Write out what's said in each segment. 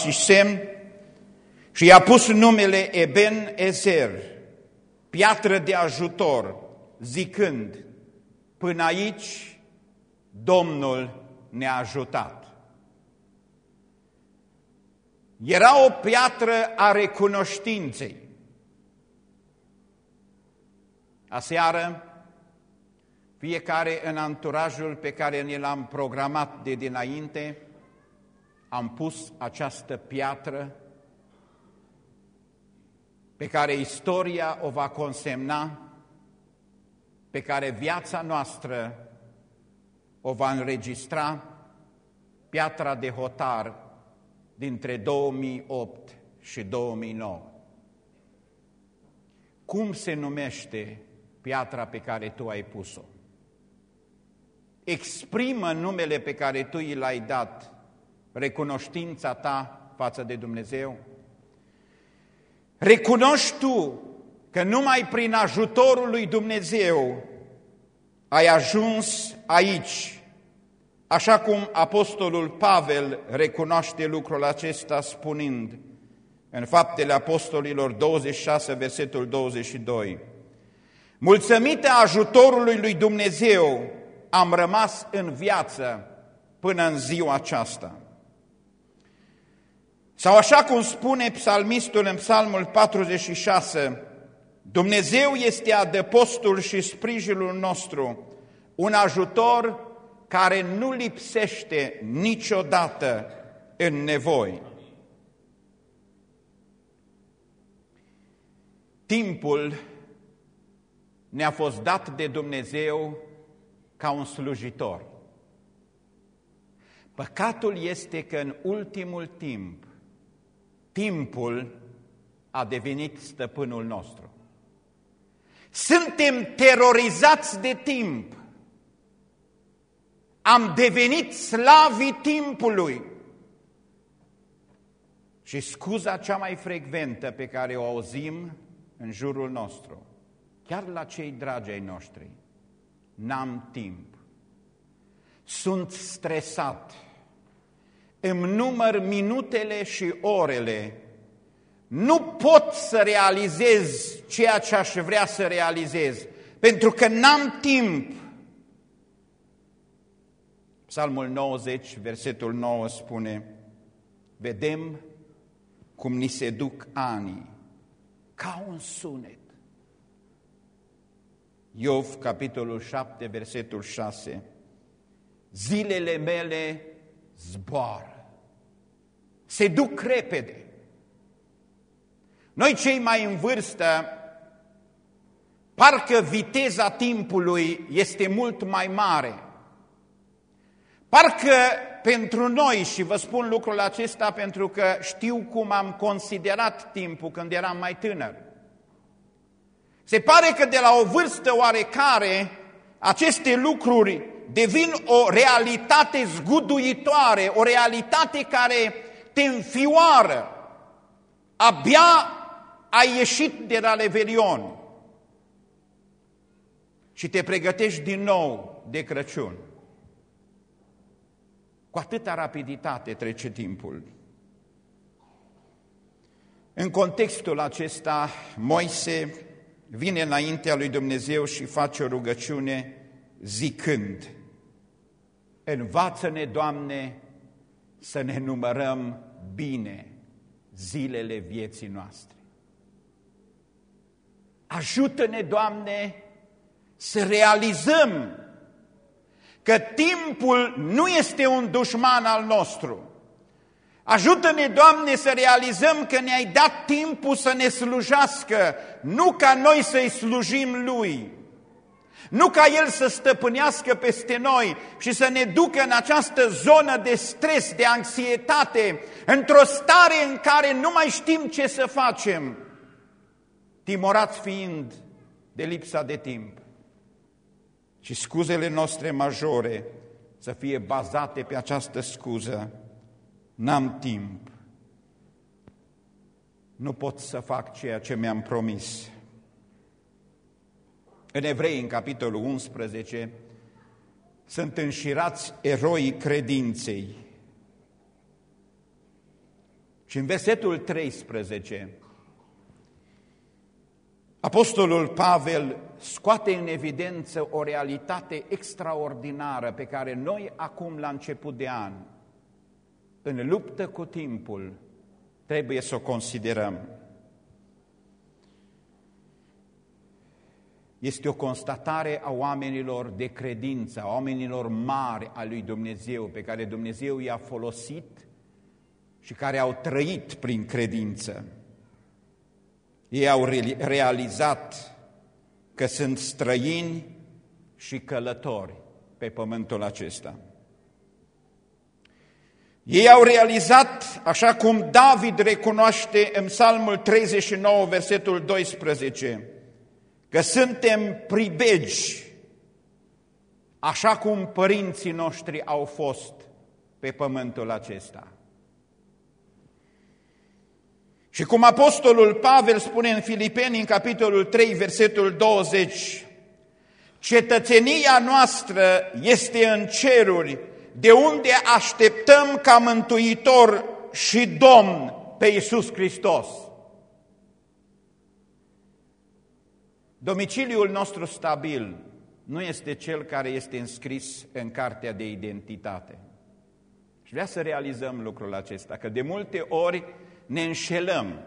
pas și semn și i-a pus numele Eben Ezer, piatră de ajutor, zicând, până aici Domnul ne-a ajutat. Era o piatră a recunoștinței. Aseară, fiecare în anturajul pe care ne l-am programat de dinainte, am pus această piatră pe care istoria o va consemna, pe care viața noastră o va înregistra, piatra de hotar dintre 2008 și 2009. Cum se numește piatra pe care tu ai pus-o? Exprimă numele pe care tu i l-ai dat, recunoștința ta față de Dumnezeu? Recunoști tu că numai prin ajutorul lui Dumnezeu ai ajuns aici, așa cum apostolul Pavel recunoaște lucrul acesta spunând în Faptele Apostolilor 26, versetul 22. Mulțumită ajutorului lui Dumnezeu am rămas în viață până în ziua aceasta. Sau așa cum spune psalmistul în psalmul 46, Dumnezeu este adăpostul și sprijinul nostru, un ajutor care nu lipsește niciodată în nevoi. Timpul ne-a fost dat de Dumnezeu ca un slujitor. Păcatul este că în ultimul timp, timpul a devenit stăpânul nostru. Suntem terorizați de timp. Am devenit slavii timpului. Și scuza cea mai frecventă pe care o auzim în jurul nostru, chiar la cei dragi ai noștri, n-am timp. Sunt stresat. Îmi număr minutele și orele nu pot să realizez ceea ce aș vrea să realizez, pentru că n-am timp. Psalmul 90, versetul 9 spune, vedem cum ni se duc anii, ca un sunet. Iov, capitolul 7, versetul 6, zilele mele zboară, se duc repede. Noi cei mai în vârstă, parcă viteza timpului este mult mai mare. Parcă pentru noi, și vă spun lucrul acesta pentru că știu cum am considerat timpul când eram mai tânăr. Se pare că de la o vârstă oarecare aceste lucruri devin o realitate zguduitoare, o realitate care te înfioară. Abia ai ieșit de la Revelion și te pregătești din nou de Crăciun. Cu atâta rapiditate trece timpul. În contextul acesta, Moise vine înaintea lui Dumnezeu și face o rugăciune zicând, Învață-ne, Doamne, să ne numărăm bine zilele vieții noastre. Ajută-ne, Doamne, să realizăm că timpul nu este un dușman al nostru. Ajută-ne, Doamne, să realizăm că ne-ai dat timpul să ne slujească, nu ca noi să-i slujim Lui, nu ca El să stăpânească peste noi și să ne ducă în această zonă de stres, de anxietate, într-o stare în care nu mai știm ce să facem timorați fiind de lipsa de timp. Și scuzele noastre majore să fie bazate pe această scuză. N-am timp. Nu pot să fac ceea ce mi-am promis. În Evrei, în capitolul 11, sunt înșirați eroii credinței. Și în versetul 13, Apostolul Pavel scoate în evidență o realitate extraordinară pe care noi acum la început de an, în luptă cu timpul, trebuie să o considerăm. Este o constatare a oamenilor de credință, a oamenilor mari a lui Dumnezeu, pe care Dumnezeu i-a folosit și care au trăit prin credință. Ei au realizat că sunt străini și călători pe pământul acesta. Ei au realizat, așa cum David recunoaște în Psalmul 39, versetul 12, că suntem pribegi, așa cum părinții noștri au fost pe pământul acesta. Și cum apostolul Pavel spune în Filipeni, în capitolul 3, versetul 20, cetățenia noastră este în ceruri, de unde așteptăm ca mântuitor și domn pe Iisus Hristos. Domiciliul nostru stabil nu este cel care este înscris în cartea de identitate. Și vrea să realizăm lucrul acesta, că de multe ori ne înșelăm.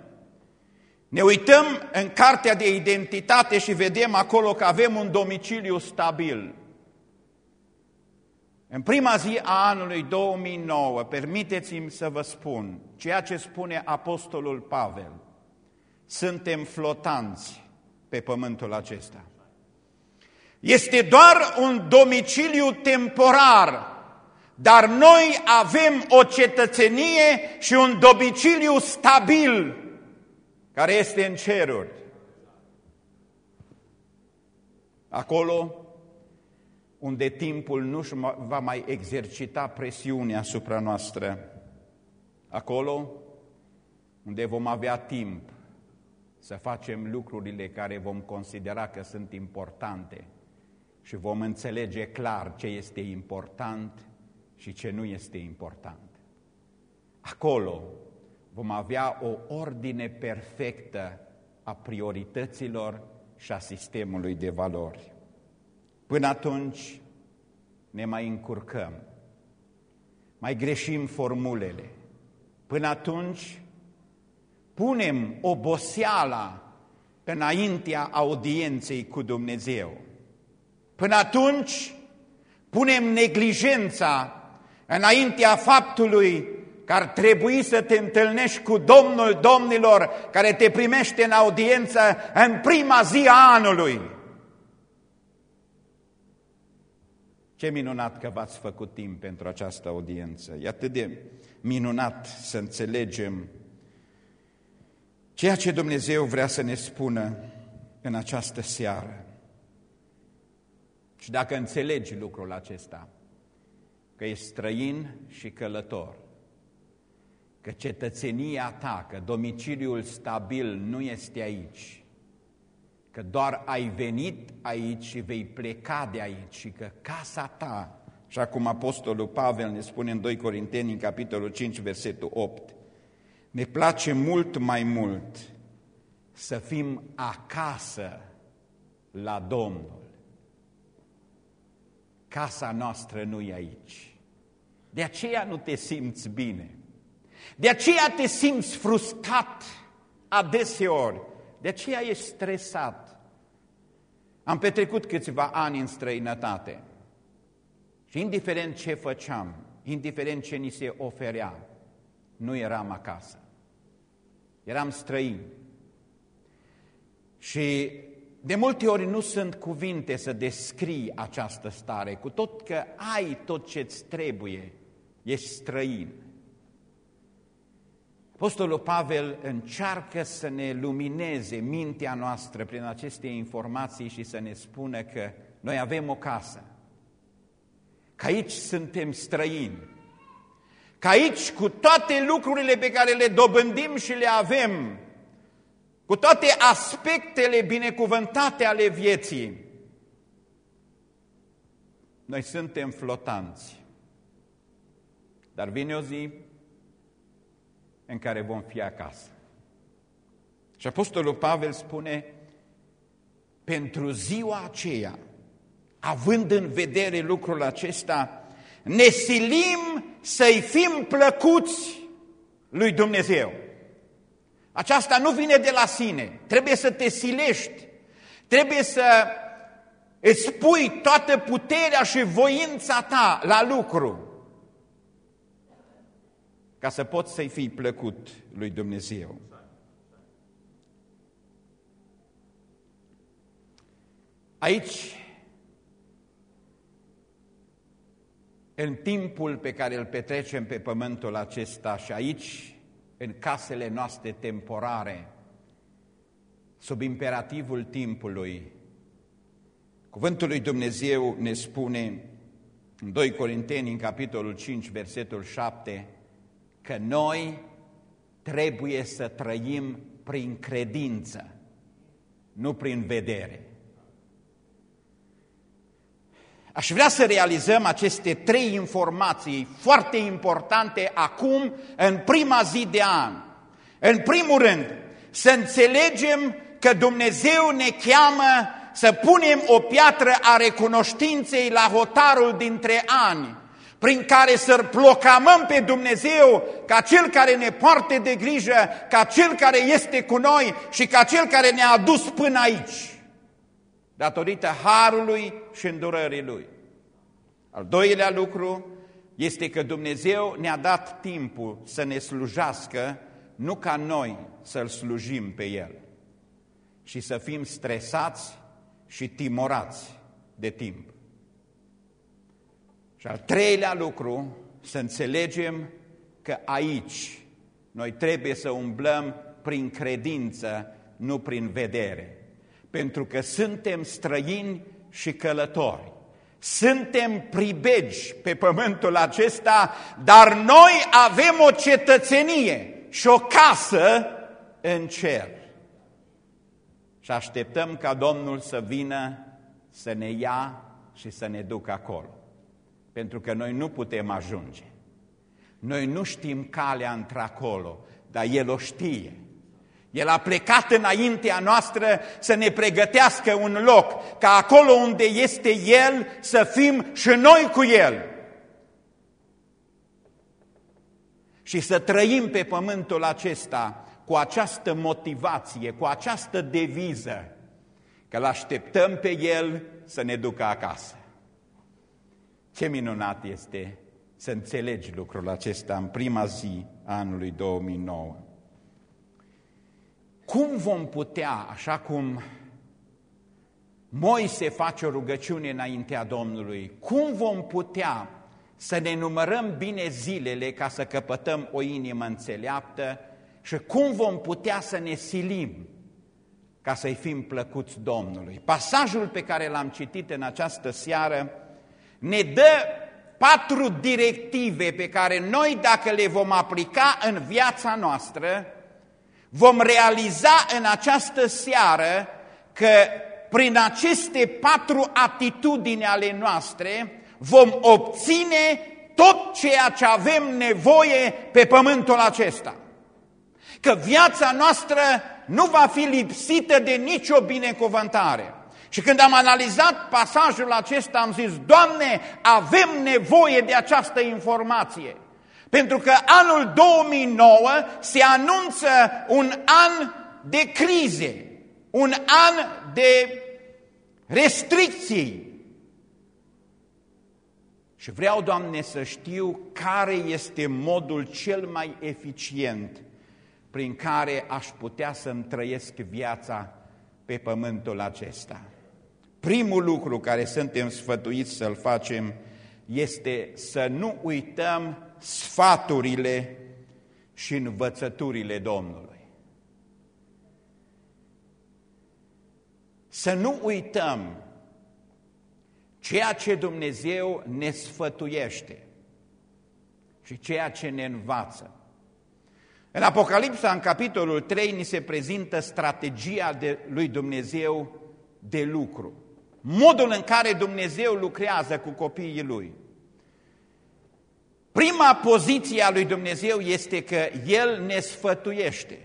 Ne uităm în cartea de identitate și vedem acolo că avem un domiciliu stabil. În prima zi a anului 2009, permiteți-mi să vă spun ceea ce spune Apostolul Pavel. Suntem flotanți pe pământul acesta. Este doar un domiciliu temporar dar noi avem o cetățenie și un domiciliu stabil care este în ceruri. Acolo unde timpul nu va mai exercita presiune asupra noastră. Acolo unde vom avea timp să facem lucrurile care vom considera că sunt importante și vom înțelege clar ce este important și ce nu este important. Acolo vom avea o ordine perfectă a priorităților și a sistemului de valori. Până atunci ne mai încurcăm, mai greșim formulele. Până atunci punem oboseala înaintea audienței cu Dumnezeu. Până atunci punem neglijența înaintea faptului că ar trebui să te întâlnești cu Domnul Domnilor care te primește în audiență în prima zi a anului. Ce minunat că v-ați făcut timp pentru această audiență. E atât de minunat să înțelegem ceea ce Dumnezeu vrea să ne spună în această seară. Și dacă înțelegi lucrul acesta, că ești străin și călător, că cetățenia ta, că domiciliul stabil nu este aici, că doar ai venit aici și vei pleca de aici și că casa ta, așa cum Apostolul Pavel ne spune în 2 Corinteni, în capitolul 5, versetul 8, ne place mult mai mult să fim acasă la Domnul. Casa noastră nu e aici. De aceea nu te simți bine. De aceea te simți frustrat adeseori. De aceea ești stresat. Am petrecut câțiva ani în străinătate. Și indiferent ce făceam, indiferent ce ni se oferea, nu eram acasă. Eram străin. Și de multe ori nu sunt cuvinte să descrii această stare, cu tot că ai tot ce-ți trebuie, ești străin. Apostolul Pavel încearcă să ne lumineze mintea noastră prin aceste informații și să ne spună că noi avem o casă, că aici suntem străini, că aici cu toate lucrurile pe care le dobândim și le avem, cu toate aspectele binecuvântate ale vieții, noi suntem flotanți. Dar vine o zi în care vom fi acasă. Și Apostolul Pavel spune, pentru ziua aceea, având în vedere lucrul acesta, ne silim să-i fim plăcuți lui Dumnezeu. Aceasta nu vine de la sine, trebuie să te silești, trebuie să îți pui toată puterea și voința ta la lucru ca să poți să-i fii plăcut lui Dumnezeu. Aici, în timpul pe care îl petrecem pe pământul acesta și aici, în casele noastre temporare, sub imperativul timpului, Cuvântul lui Dumnezeu ne spune în 2 Corinteni, în capitolul 5, versetul 7, că noi trebuie să trăim prin credință, nu prin vedere. Aș vrea să realizăm aceste trei informații foarte importante acum, în prima zi de an. În primul rând, să înțelegem că Dumnezeu ne cheamă să punem o piatră a recunoștinței la hotarul dintre ani, prin care să-L proclamăm pe Dumnezeu ca Cel care ne poartă de grijă, ca Cel care este cu noi și ca Cel care ne-a adus până aici, datorită harului și îndurării Lui. Al doilea lucru este că Dumnezeu ne-a dat timpul să ne slujească, nu ca noi să-L slujim pe El și să fim stresați și timorați de timp. Și al treilea lucru, să înțelegem că aici noi trebuie să umblăm prin credință, nu prin vedere. Pentru că suntem străini și călători. Suntem pribegi pe pământul acesta, dar noi avem o cetățenie și o casă în cer. Și așteptăm ca Domnul să vină să ne ia și să ne ducă acolo. Pentru că noi nu putem ajunge. Noi nu știm calea într-acolo, dar El o știe. El a plecat înaintea noastră să ne pregătească un loc, ca acolo unde este El să fim și noi cu El. Și să trăim pe pământul acesta cu această motivație, cu această deviză, că îl așteptăm pe El să ne ducă acasă. Ce minunat este să înțelegi lucrul acesta în prima zi a anului 2009. Cum vom putea, așa cum Moise face o rugăciune înaintea Domnului, cum vom putea să ne numărăm bine zilele ca să căpătăm o inimă înțeleaptă și cum vom putea să ne silim ca să-i fim plăcuți Domnului. Pasajul pe care l-am citit în această seară ne dă patru directive pe care noi, dacă le vom aplica în viața noastră, vom realiza în această seară că prin aceste patru atitudini ale noastre vom obține tot ceea ce avem nevoie pe pământul acesta. Că viața noastră nu va fi lipsită de nicio binecuvântare. Și când am analizat pasajul acesta, am zis, Doamne, avem nevoie de această informație. Pentru că anul 2009 se anunță un an de crize, un an de restricții. Și vreau, Doamne, să știu care este modul cel mai eficient prin care aș putea să-mi trăiesc viața pe pământul acesta. Primul lucru care suntem sfătuiți să-l facem este să nu uităm sfaturile și învățăturile Domnului. Să nu uităm ceea ce Dumnezeu ne sfătuiește și ceea ce ne învață. În Apocalipsa, în capitolul 3, ni se prezintă strategia de, lui Dumnezeu de lucru. Modul în care Dumnezeu lucrează cu copiii Lui. Prima poziție a lui Dumnezeu este că El ne sfătuiește,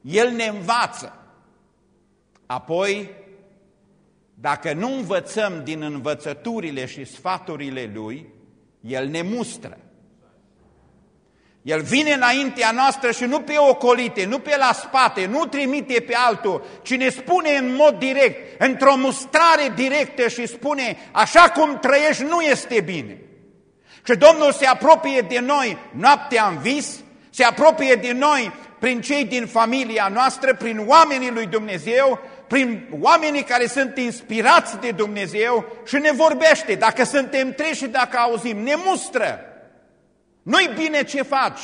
El ne învață. Apoi, dacă nu învățăm din învățăturile și sfaturile Lui, El ne mustră. El vine înaintea noastră și nu pe ocolite, nu pe la spate, nu trimite pe altul, ci ne spune în mod direct, într-o mustrare directă și spune, așa cum trăiești nu este bine. Și Domnul se apropie de noi noaptea în vis, se apropie de noi prin cei din familia noastră, prin oamenii lui Dumnezeu, prin oamenii care sunt inspirați de Dumnezeu și ne vorbește, dacă suntem treși și dacă auzim, ne mustră. Nu-i bine ce faci.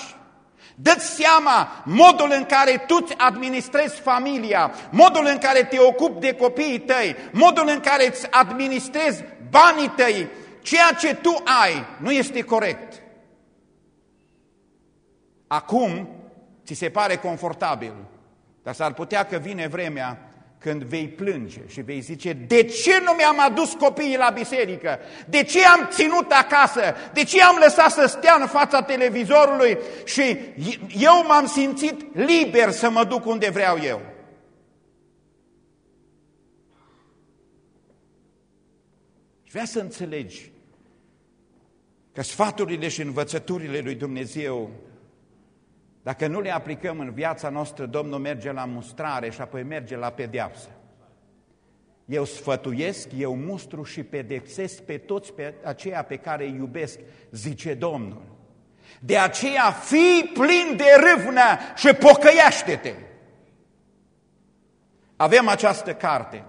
Dă-ți seama modul în care tu îți administrezi familia, modul în care te ocupi de copiii tăi, modul în care îți administrezi banii tăi, ceea ce tu ai nu este corect. Acum ți se pare confortabil, dar s-ar putea că vine vremea când vei plânge și vei zice, de ce nu mi-am adus copiii la biserică? De ce am ținut acasă? De ce am lăsat să stea în fața televizorului și eu m-am simțit liber să mă duc unde vreau eu? Și vrea să înțelegi că sfaturile și învățăturile lui Dumnezeu dacă nu le aplicăm în viața noastră, Domnul merge la mustrare și apoi merge la pedeapsă. Eu sfătuiesc, eu mustru și pedepsesc pe toți pe aceia pe care îi iubesc, zice Domnul. De aceea fii plin de râvnă și pocăiește-te. Avem această carte.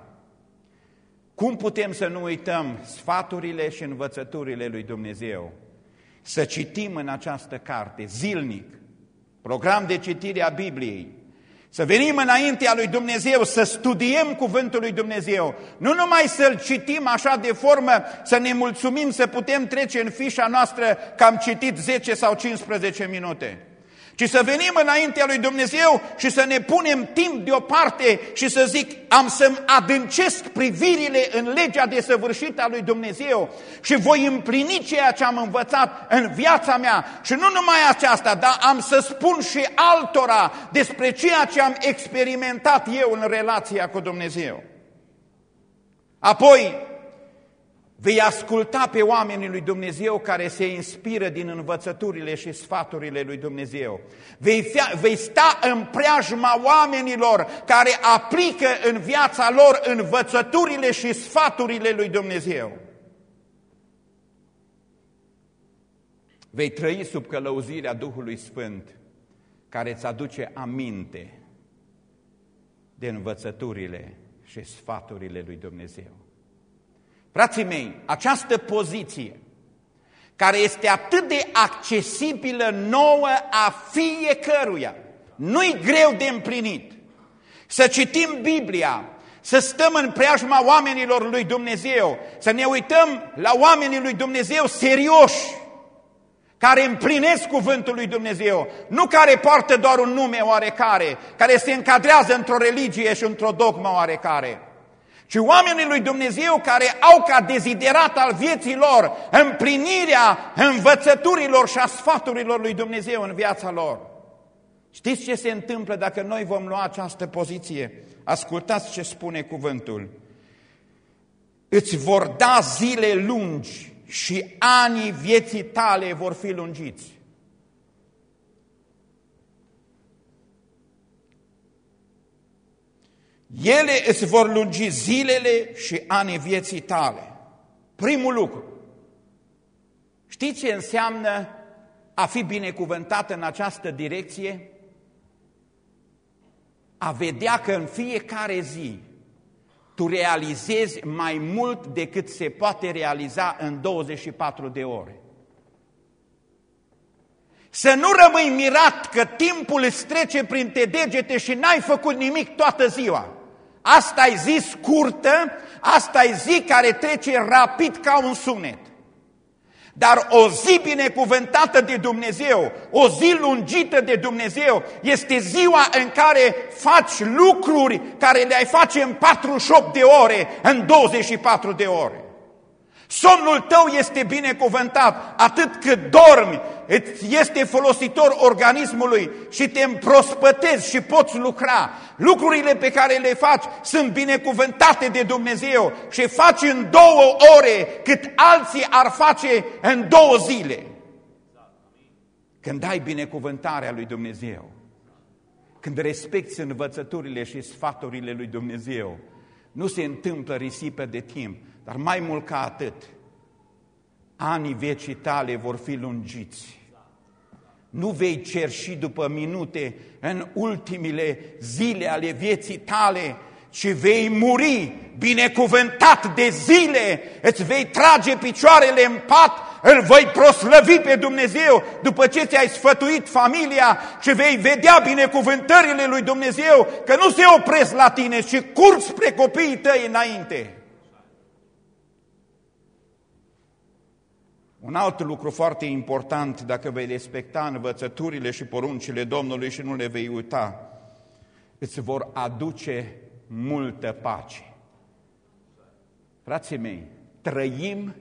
Cum putem să nu uităm sfaturile și învățăturile lui Dumnezeu? Să citim în această carte zilnic, program de citire a Bibliei, să venim înaintea lui Dumnezeu, să studiem cuvântul lui Dumnezeu, nu numai să-l citim așa de formă, să ne mulțumim să putem trece în fișa noastră că am citit 10 sau 15 minute ci să venim înaintea lui Dumnezeu și să ne punem timp deoparte și să zic, am să-mi adâncesc privirile în legea desăvârșită a lui Dumnezeu și voi împlini ceea ce am învățat în viața mea și nu numai aceasta, dar am să spun și altora despre ceea ce am experimentat eu în relația cu Dumnezeu. Apoi, Vei asculta pe oamenii lui Dumnezeu care se inspiră din învățăturile și sfaturile lui Dumnezeu. Vei, fia, vei sta în preajma oamenilor care aplică în viața lor învățăturile și sfaturile lui Dumnezeu. Vei trăi sub călăuzirea Duhului Sfânt care îți aduce aminte de învățăturile și sfaturile lui Dumnezeu. Frații mei, această poziție, care este atât de accesibilă nouă a fiecăruia, nu-i greu de împlinit. Să citim Biblia, să stăm în preajma oamenilor lui Dumnezeu, să ne uităm la oamenii lui Dumnezeu serioși, care împlinesc cuvântul lui Dumnezeu, nu care poartă doar un nume oarecare, care se încadrează într-o religie și într-o dogmă oarecare ci oamenii lui Dumnezeu care au ca deziderat al vieții lor împlinirea învățăturilor și a sfaturilor lui Dumnezeu în viața lor. Știți ce se întâmplă dacă noi vom lua această poziție? Ascultați ce spune cuvântul. Îți vor da zile lungi și anii vieții tale vor fi lungiți. Ele îți vor lungi zilele și anii vieții tale. Primul lucru. Știți ce înseamnă a fi binecuvântat în această direcție? A vedea că în fiecare zi tu realizezi mai mult decât se poate realiza în 24 de ore. Să nu rămâi mirat că timpul îți trece printre degete și n-ai făcut nimic toată ziua. Asta e zi scurtă, asta e zi care trece rapid ca un sunet. Dar o zi binecuvântată de Dumnezeu, o zi lungită de Dumnezeu, este ziua în care faci lucruri care le-ai face în 48 de ore, în 24 de ore. Somnul tău este binecuvântat atât cât dormi, îți este folositor organismului și te împrospătezi și poți lucra. Lucrurile pe care le faci sunt binecuvântate de Dumnezeu și faci în două ore cât alții ar face în două zile. Când ai binecuvântarea lui Dumnezeu, când respecti învățăturile și sfaturile lui Dumnezeu, nu se întâmplă risipă de timp, dar mai mult ca atât, anii vecii tale vor fi lungiți. Nu vei cerși după minute în ultimile zile ale vieții tale, ci vei muri binecuvântat de zile, îți vei trage picioarele în pat, îl vei proslăvi pe Dumnezeu după ce ți-ai sfătuit familia și vei vedea binecuvântările lui Dumnezeu că nu se opresc la tine, ci curg spre copiii tăi înainte. Un alt lucru foarte important, dacă vei respecta învățăturile și poruncile Domnului și nu le vei uita, îți vor aduce multă pace. Frații mei, trăim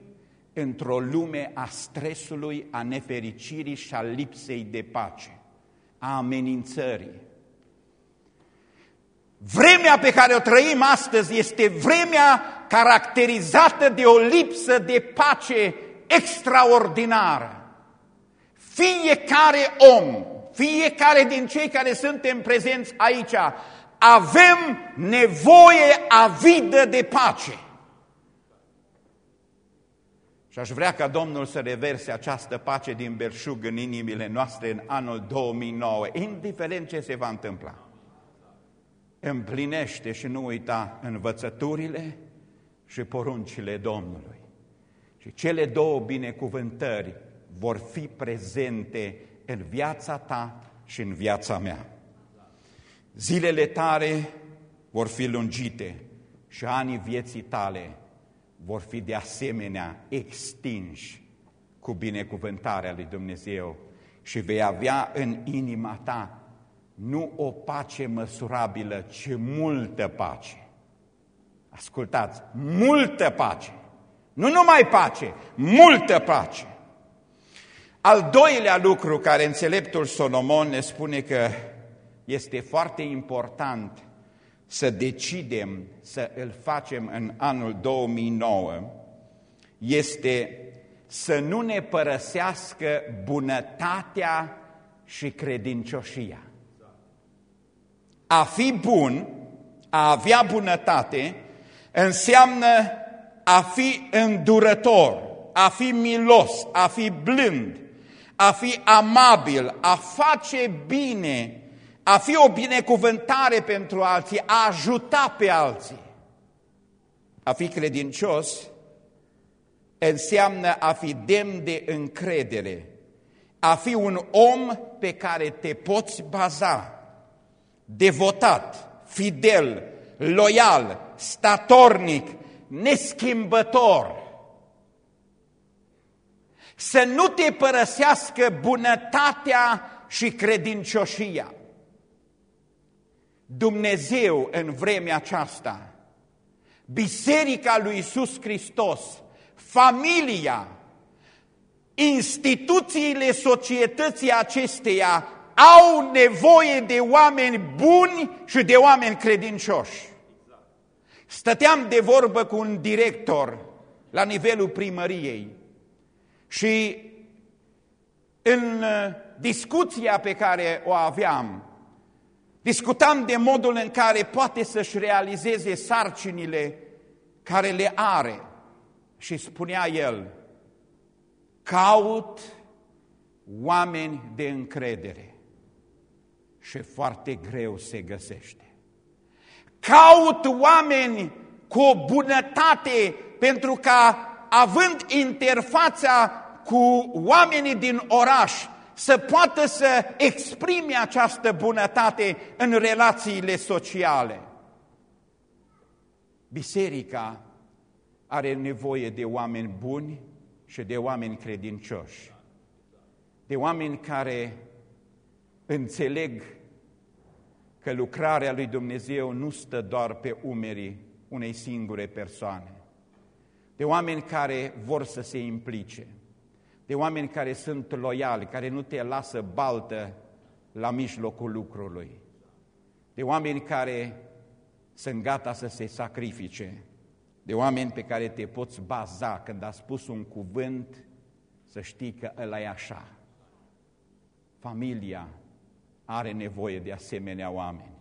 într-o lume a stresului, a nefericirii și a lipsei de pace, a amenințării. Vremea pe care o trăim astăzi este vremea caracterizată de o lipsă de pace extraordinară. Fiecare om, fiecare din cei care suntem prezenți aici, avem nevoie avidă de pace. Și aș vrea ca Domnul să reverse această pace din belșug în inimile noastre în anul 2009, indiferent ce se va întâmpla. Împlinește și nu uita învățăturile și poruncile Domnului. Și cele două binecuvântări vor fi prezente în viața ta și în viața mea. Zilele tale vor fi lungite și anii vieții tale vor fi de asemenea extinși cu binecuvântarea lui Dumnezeu și vei avea în inima ta nu o pace măsurabilă, ci multă pace. Ascultați, multă pace. Nu numai pace, multă pace. Al doilea lucru care înțeleptul Solomon ne spune că este foarte important să decidem să îl facem în anul 2009 este să nu ne părăsească bunătatea și credincioșia. A fi bun, a avea bunătate, înseamnă a fi îndurător, a fi milos, a fi blând, a fi amabil, a face bine, a fi o binecuvântare pentru alții, a ajuta pe alții. A fi credincios înseamnă a fi demn de încredere, a fi un om pe care te poți baza, devotat, fidel, loial, statornic, neschimbător. Să nu te părăsească bunătatea și credincioșia. Dumnezeu în vremea aceasta, Biserica lui Iisus Hristos, familia, instituțiile societății acesteia au nevoie de oameni buni și de oameni credincioși. Stăteam de vorbă cu un director la nivelul primăriei și în discuția pe care o aveam, Discutam de modul în care poate să-și realizeze sarcinile care le are și spunea el, caut oameni de încredere și foarte greu se găsește. Caut oameni cu o bunătate pentru ca, având interfața cu oamenii din oraș, să poată să exprime această bunătate în relațiile sociale. Biserica are nevoie de oameni buni și de oameni credincioși, de oameni care înțeleg că lucrarea lui Dumnezeu nu stă doar pe umerii unei singure persoane. de oameni care vor să se implice, de oameni care sunt loiali, care nu te lasă baltă la mijlocul lucrului, de oameni care sunt gata să se sacrifice, de oameni pe care te poți baza când a spus un cuvânt, să știi că ăla e așa. Familia are nevoie de asemenea oameni.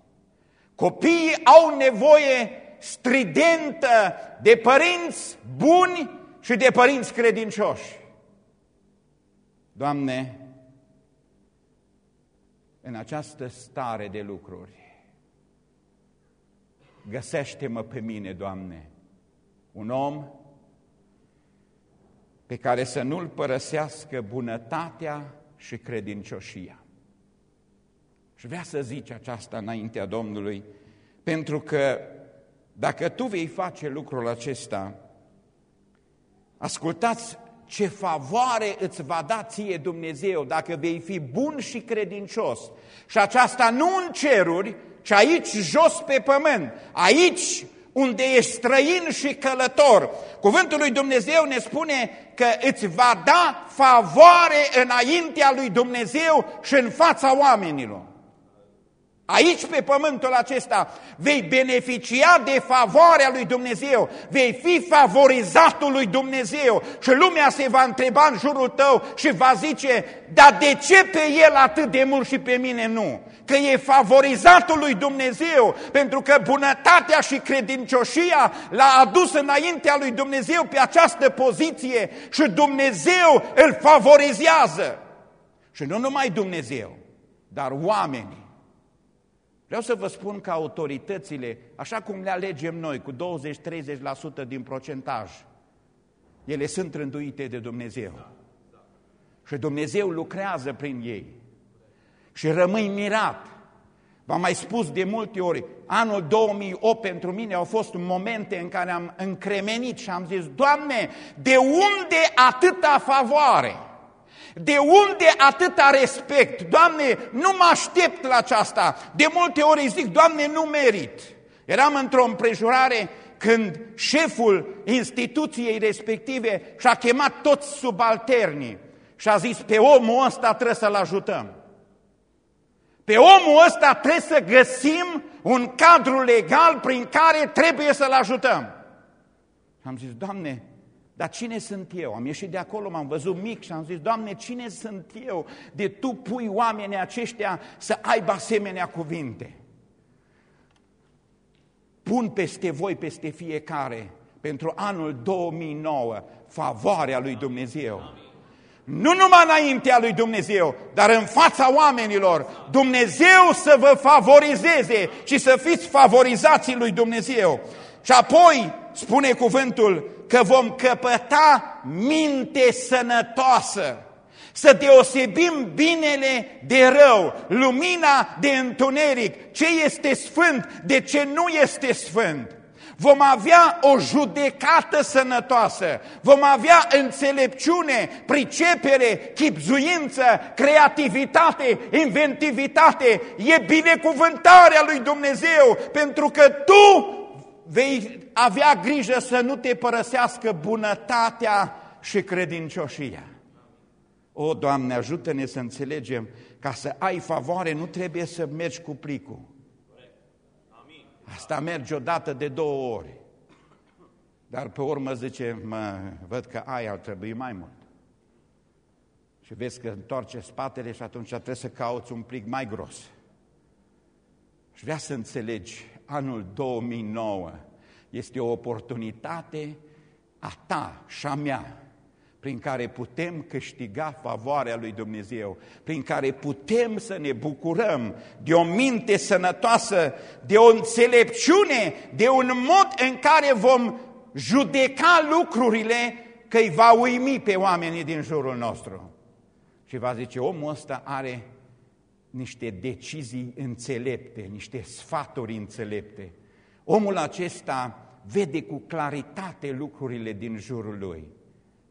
Copiii au nevoie stridentă de părinți buni și de părinți credincioși. Doamne, în această stare de lucruri, găsește-mă pe mine, Doamne, un om pe care să nu-l părăsească bunătatea și credincioșia. Și vrea să zici aceasta înaintea Domnului, pentru că dacă tu vei face lucrul acesta, ascultați ce favoare îți va da ție Dumnezeu dacă vei fi bun și credincios. Și aceasta nu în ceruri, ci aici jos pe pământ, aici unde ești străin și călător. Cuvântul lui Dumnezeu ne spune că îți va da favoare înaintea lui Dumnezeu și în fața oamenilor. Aici, pe pământul acesta, vei beneficia de favoarea lui Dumnezeu, vei fi favorizatul lui Dumnezeu și lumea se va întreba în jurul tău și va zice, dar de ce pe el atât de mult și pe mine nu? Că e favorizatul lui Dumnezeu, pentru că bunătatea și credincioșia l-a adus înaintea lui Dumnezeu pe această poziție și Dumnezeu îl favorizează. Și nu numai Dumnezeu, dar oamenii Vreau să vă spun că autoritățile, așa cum le alegem noi, cu 20-30% din procentaj, ele sunt rânduite de Dumnezeu. Și Dumnezeu lucrează prin ei. Și rămâi mirat. V-am mai spus de multe ori, anul 2008 pentru mine au fost momente în care am încremenit și am zis, Doamne, de unde atâta favoare? De unde atâta respect? Doamne, nu mă aștept la aceasta. De multe ori zic, Doamne, nu merit. Eram într-o împrejurare când șeful instituției respective și-a chemat toți subalternii și a zis, pe omul ăsta trebuie să-l ajutăm. Pe omul ăsta trebuie să găsim un cadru legal prin care trebuie să-l ajutăm. Am zis, Doamne, dar cine sunt eu? Am ieșit de acolo, m-am văzut mic și am zis, Doamne, cine sunt eu de Tu pui oamenii aceștia să aibă asemenea cuvinte? Pun peste voi, peste fiecare, pentru anul 2009, favoarea lui Dumnezeu. Nu numai înaintea lui Dumnezeu, dar în fața oamenilor, Dumnezeu să vă favorizeze și să fiți favorizații lui Dumnezeu. Și apoi spune cuvântul că vom căpăta minte sănătoasă, să deosebim binele de rău, lumina de întuneric, ce este sfânt de ce nu este sfânt. Vom avea o judecată sănătoasă, vom avea înțelepciune, pricepere, chipzuință, creativitate, inventivitate. E binecuvântarea lui Dumnezeu, pentru că tu vei avea grijă să nu te părăsească bunătatea și credincioșia. O, Doamne, ajută-ne să înțelegem, ca să ai favoare nu trebuie să mergi cu plicul. Asta merge odată de două ori. Dar pe urmă zice, mă, văd că ai ar trebui mai mult. Și vezi că întoarce spatele și atunci trebuie să cauți un plic mai gros. Și vrea să înțelegi anul 2009 este o oportunitate a ta și a mea prin care putem câștiga favoarea lui Dumnezeu, prin care putem să ne bucurăm de o minte sănătoasă, de o înțelepciune, de un mod în care vom judeca lucrurile că îi va uimi pe oamenii din jurul nostru. Și va zice, omul ăsta are niște decizii înțelepte, niște sfaturi înțelepte. Omul acesta vede cu claritate lucrurile din jurul lui.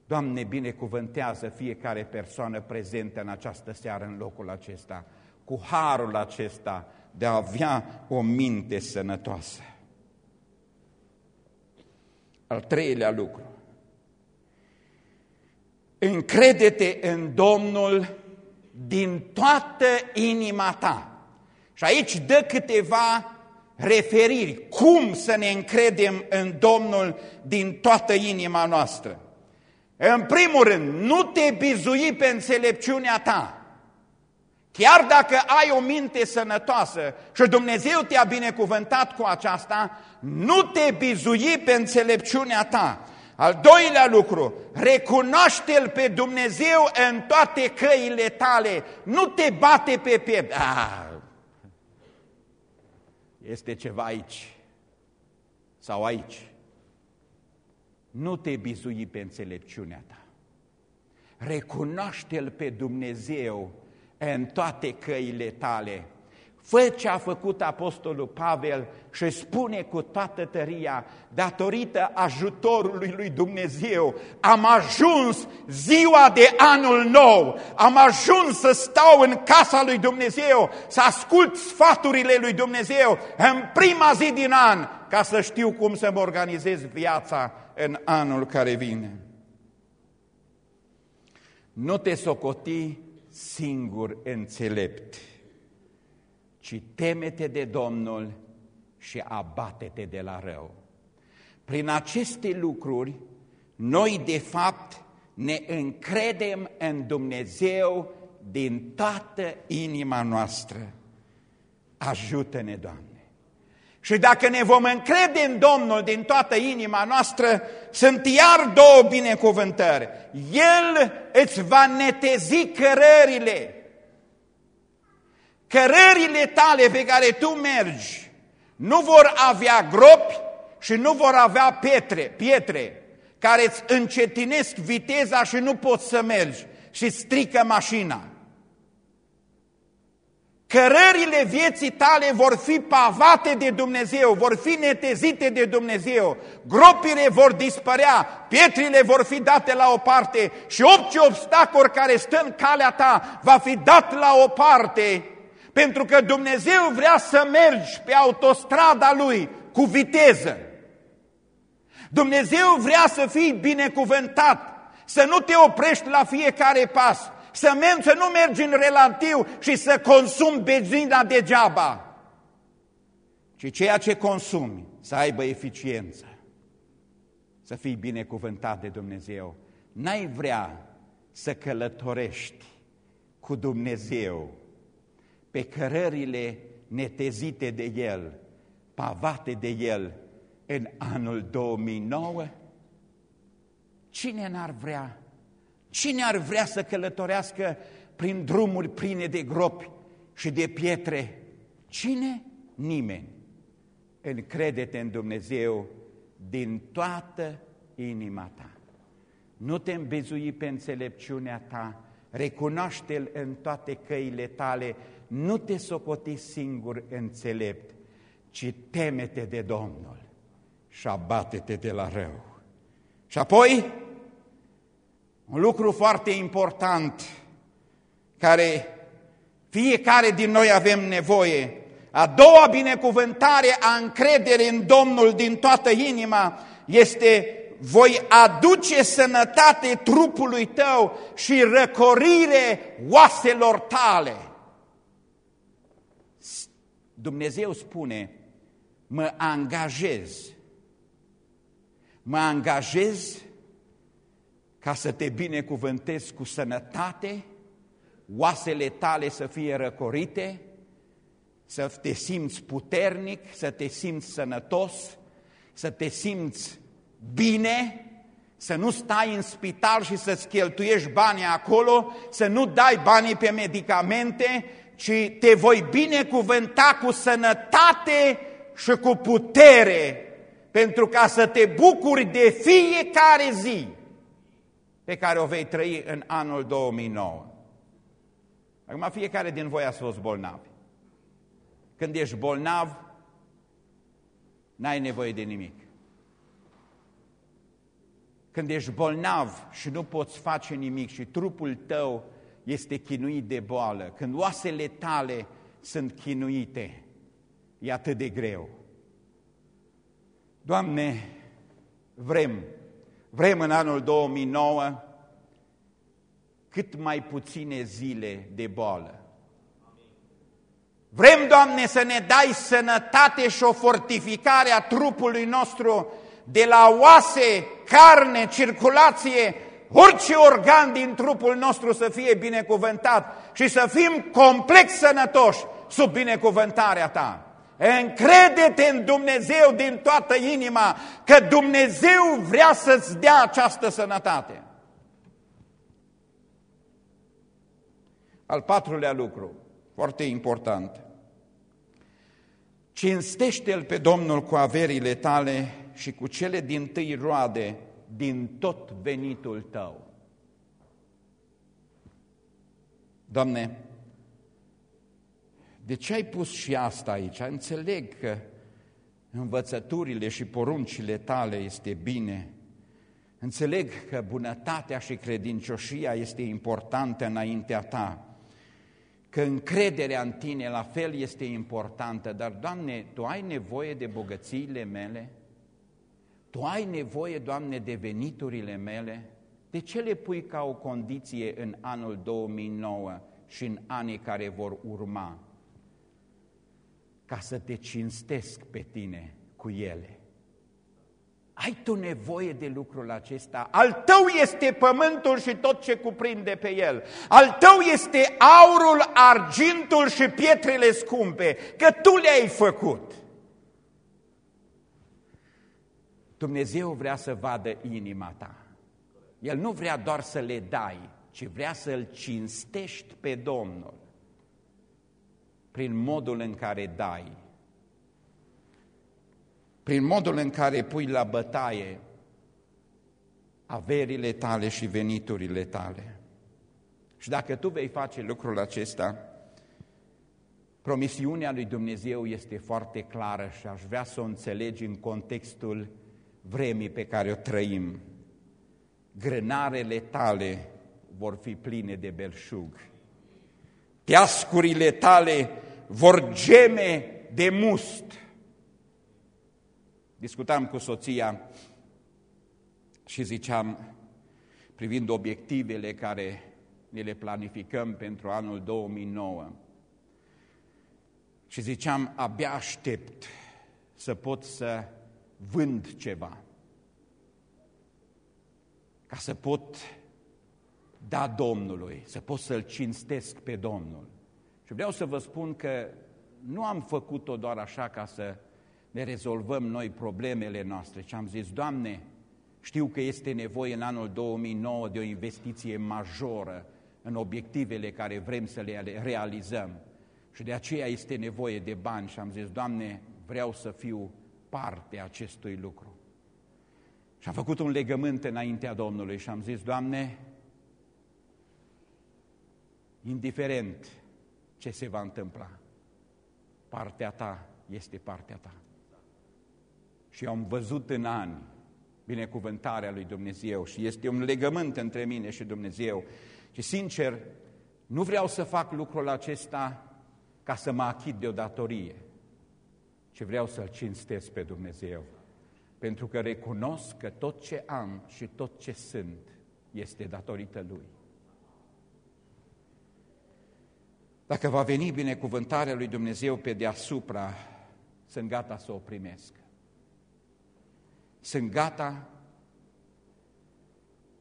Doamne, binecuvântează fiecare persoană prezentă în această seară în locul acesta, cu harul acesta de a avea o minte sănătoasă. Al treilea lucru, încrede-te în Domnul din toată inima ta. Și aici dă câteva referiri, cum să ne încredem în Domnul din toată inima noastră. În primul rând, nu te bizui pe înțelepciunea ta. Chiar dacă ai o minte sănătoasă și Dumnezeu te-a binecuvântat cu aceasta, nu te bizui pe înțelepciunea ta. Al doilea lucru, recunoaște-L pe Dumnezeu în toate căile tale, nu te bate pe piept. Ah, este ceva aici sau aici. Nu te bizui pe înțelepciunea ta. Recunoaște-L pe Dumnezeu în toate căile tale. Fă ce a făcut Apostolul Pavel și spune cu toată tăria, datorită ajutorului lui Dumnezeu, am ajuns ziua de anul nou, am ajuns să stau în casa lui Dumnezeu, să ascult sfaturile lui Dumnezeu în prima zi din an, ca să știu cum să-mi organizez viața în anul care vine. Nu te socoti singur înțelept, ci temete de Domnul și abate-te de la rău. Prin aceste lucruri, noi de fapt ne încredem în Dumnezeu din toată inima noastră. Ajută-ne, Doamne! Și dacă ne vom încrede în Domnul din toată inima noastră, sunt iar două binecuvântări. El îți va netezi cărările. Cărările tale pe care tu mergi nu vor avea gropi și nu vor avea pietre, pietre care îți încetinesc viteza și nu poți să mergi și strică mașina. Cărările vieții tale vor fi pavate de Dumnezeu, vor fi netezite de Dumnezeu, gropile vor dispărea, pietrile vor fi date la o parte și orice obstacol care stă în calea ta va fi dat la o parte, pentru că Dumnezeu vrea să mergi pe autostrada Lui cu viteză. Dumnezeu vrea să fii binecuvântat, să nu te oprești la fiecare pas, să, mergi, să nu mergi în relativ și să consumi benzina degeaba, ci ceea ce consumi să aibă eficiență, să fii binecuvântat de Dumnezeu. N-ai vrea să călătorești cu Dumnezeu pe cărările netezite de El, pavate de El în anul 2009? Cine n-ar vrea Cine ar vrea să călătorească prin drumuri pline de gropi și de pietre? Cine? Nimeni. Încrede-te în Dumnezeu din toată inima ta. Nu te îmbezui pe înțelepciunea ta, recunoaște-L în toate căile tale, nu te socoti singur înțelept, ci temete de Domnul și abate-te de la rău. Și apoi, un lucru foarte important care fiecare din noi avem nevoie. A doua binecuvântare a încredere în Domnul din toată inima este voi aduce sănătate trupului tău și răcorire oaselor tale. Dumnezeu spune, mă angajez, mă angajez ca să te binecuvântezi cu sănătate, oasele tale să fie răcorite, să te simți puternic, să te simți sănătos, să te simți bine, să nu stai în spital și să-ți cheltuiești banii acolo, să nu dai banii pe medicamente, ci te voi binecuvânta cu sănătate și cu putere, pentru ca să te bucuri de fiecare zi pe care o vei trăi în anul 2009. Acum fiecare din voi a fost bolnavi. Când ești bolnav, n-ai nevoie de nimic. Când ești bolnav și nu poți face nimic și trupul tău este chinuit de boală, când oasele tale sunt chinuite, e atât de greu. Doamne, vrem Vrem în anul 2009 cât mai puține zile de boală. Vrem, Doamne, să ne dai sănătate și o fortificare a trupului nostru de la oase, carne, circulație, orice organ din trupul nostru să fie binecuvântat și să fim complet sănătoși sub binecuvântarea Ta. Încrede-te în Dumnezeu din toată inima că Dumnezeu vrea să-ți dea această sănătate. Al patrulea lucru, foarte important. Cinstește-L pe Domnul cu averile tale și cu cele din tâi roade din tot venitul tău. Doamne, de ce ai pus și asta aici? Înțeleg că învățăturile și poruncile tale este bine. Înțeleg că bunătatea și credincioșia este importantă înaintea ta, că încrederea în tine la fel este importantă, dar, Doamne, Tu ai nevoie de bogățiile mele? Tu ai nevoie, Doamne, de veniturile mele? De ce le pui ca o condiție în anul 2009 și în anii care vor urma? Ca să te cinstesc pe tine cu ele. Ai tu nevoie de lucrul acesta? Al tău este pământul și tot ce cuprinde pe el. Al tău este aurul, argintul și pietrele scumpe, că tu le-ai făcut. Dumnezeu vrea să vadă inima ta. El nu vrea doar să le dai, ci vrea să-L cinstești pe Domnul prin modul în care dai, prin modul în care pui la bătaie averile tale și veniturile tale. Și dacă tu vei face lucrul acesta, promisiunea lui Dumnezeu este foarte clară și aș vrea să o înțelegi în contextul vremii pe care o trăim. Grânarele tale vor fi pline de belșug. Teascurile tale vor geme de must. Discutam cu soția și ziceam, privind obiectivele care ne le planificăm pentru anul 2009, și ziceam, abia aștept să pot să vând ceva, ca să pot da Domnului, să pot să-L cinstesc pe Domnul. Și vreau să vă spun că nu am făcut-o doar așa ca să ne rezolvăm noi problemele noastre, ci am zis, Doamne, știu că este nevoie în anul 2009 de o investiție majoră în obiectivele care vrem să le realizăm. Și de aceea este nevoie de bani. Și am zis, Doamne, vreau să fiu parte a acestui lucru. Și am făcut un legământ înaintea Domnului și am zis, Doamne, indiferent ce se va întâmpla, partea Ta este partea Ta. Și am văzut în ani binecuvântarea lui Dumnezeu și este un legământ între mine și Dumnezeu. Și sincer, nu vreau să fac lucrul acesta ca să mă achit de o datorie, ci vreau să-L cinstesc pe Dumnezeu, pentru că recunosc că tot ce am și tot ce sunt este datorită Lui. Dacă va veni binecuvântarea lui Dumnezeu pe deasupra, sunt gata să o primesc. Sunt gata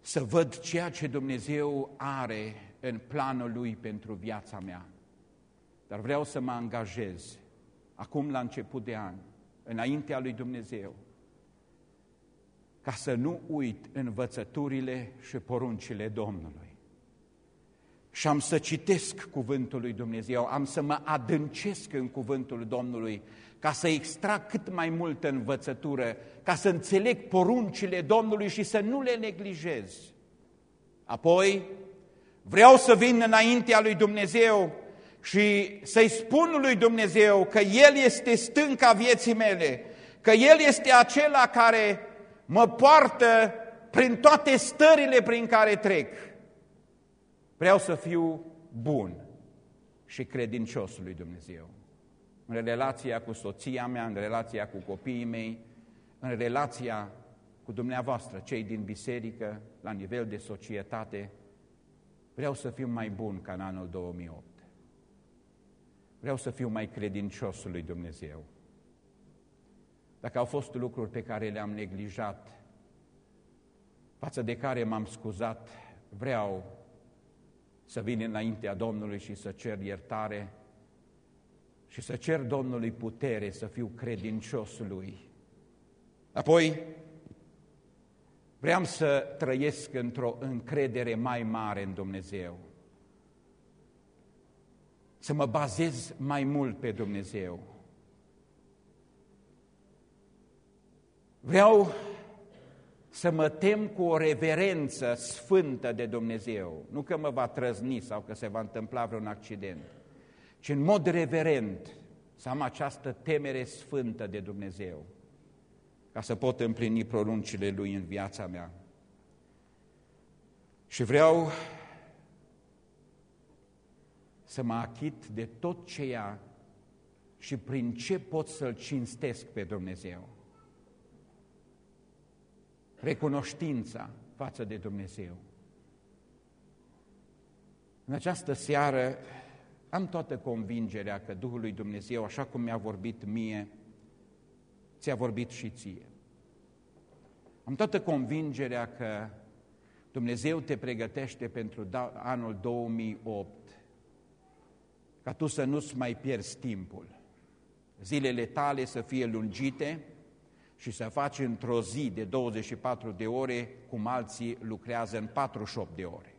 să văd ceea ce Dumnezeu are în planul Lui pentru viața mea. Dar vreau să mă angajez acum la început de an, înaintea lui Dumnezeu, ca să nu uit învățăturile și poruncile Domnului. Și am să citesc cuvântul lui Dumnezeu, am să mă adâncesc în cuvântul Domnului, ca să extrag cât mai multă învățătură, ca să înțeleg poruncile Domnului și să nu le neglijez. Apoi, vreau să vin înaintea lui Dumnezeu și să-i spun lui Dumnezeu că El este stânca vieții mele, că El este acela care mă poartă prin toate stările prin care trec. Vreau să fiu bun și credincios lui Dumnezeu. În relația cu soția mea, în relația cu copiii mei, în relația cu dumneavoastră, cei din biserică, la nivel de societate, Vreau să fiu mai bun ca în anul 2008. Vreau să fiu mai credincios lui Dumnezeu. Dacă au fost lucruri pe care le-am neglijat, față de care m-am scuzat, vreau să vin înaintea Domnului și să cer iertare și să cer Domnului putere să fiu credincios Lui. Apoi, vreau să trăiesc într-o încredere mai mare în Dumnezeu. Să mă bazez mai mult pe Dumnezeu. Vreau să mă tem cu o reverență sfântă de Dumnezeu. Nu că mă va trăzni sau că se va întâmpla vreun accident, ci în mod reverent să am această temere sfântă de Dumnezeu, ca să pot împlini poruncile Lui în viața mea. Și vreau să mă achit de tot ceea și prin ce pot să-L cinstesc pe Dumnezeu recunoștința față de Dumnezeu. În această seară am toată convingerea că Duhul lui Dumnezeu, așa cum mi-a vorbit mie, ți-a vorbit și ție. Am toată convingerea că Dumnezeu te pregătește pentru da, anul 2008, ca tu să nu-ți mai pierzi timpul. Zilele tale să fie lungite, și să faci într-o zi de 24 de ore cum alții lucrează în 48 de ore.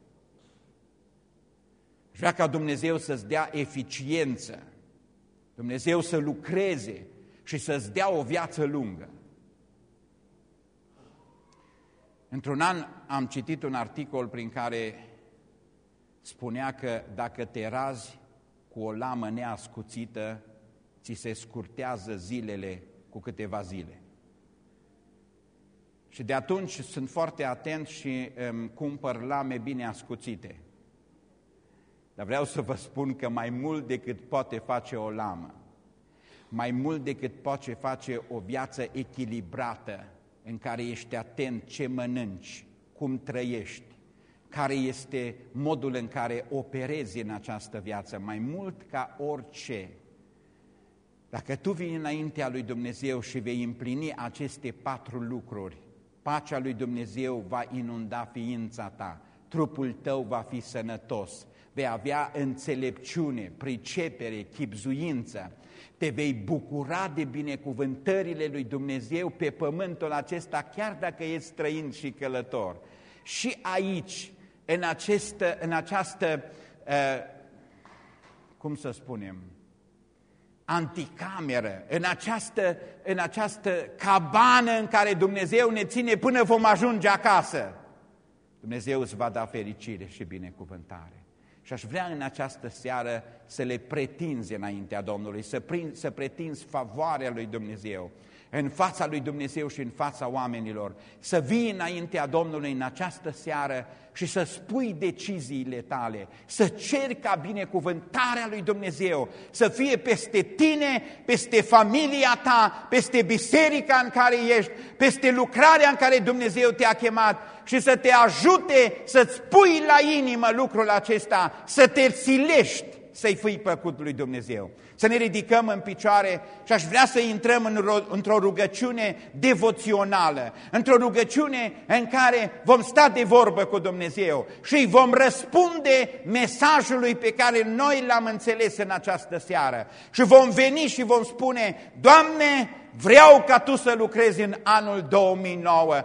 Și vrea ca Dumnezeu să-ți dea eficiență, Dumnezeu să lucreze și să-ți dea o viață lungă. Într-un an am citit un articol prin care spunea că dacă te razi cu o lamă neascuțită, ți se scurtează zilele cu câteva zile. Și de atunci sunt foarte atent și îmi cumpăr lame bine ascuțite. Dar vreau să vă spun că mai mult decât poate face o lamă, mai mult decât poate face o viață echilibrată, în care ești atent ce mănânci, cum trăiești, care este modul în care operezi în această viață, mai mult ca orice. Dacă tu vii înaintea lui Dumnezeu și vei împlini aceste patru lucruri, Pacea lui Dumnezeu va inunda ființa ta, trupul tău va fi sănătos, vei avea înțelepciune, pricepere, chipzuință, te vei bucura de binecuvântările lui Dumnezeu pe pământul acesta, chiar dacă ești străin și călător. Și aici, în, acest, în această, uh, cum să spunem, anticameră, în această, în această cabană în care Dumnezeu ne ține până vom ajunge acasă. Dumnezeu îți va da fericire și binecuvântare. Și aș vrea în această seară să le pretinzi înaintea Domnului, să, prin, să pretinzi favoarea lui Dumnezeu în fața lui Dumnezeu și în fața oamenilor, să vii înaintea Domnului în această seară și să spui deciziile tale, să ceri ca binecuvântarea lui Dumnezeu să fie peste tine, peste familia ta, peste biserica în care ești, peste lucrarea în care Dumnezeu te-a chemat și să te ajute să-ți pui la inimă lucrul acesta, să te silești să-i fii plăcut lui Dumnezeu. Să ne ridicăm în picioare și aș vrea să intrăm în într-o rugăciune devoțională, într-o rugăciune în care vom sta de vorbă cu Dumnezeu și îi vom răspunde mesajului pe care noi l-am înțeles în această seară. Și vom veni și vom spune, Doamne, vreau ca Tu să lucrezi în anul 2009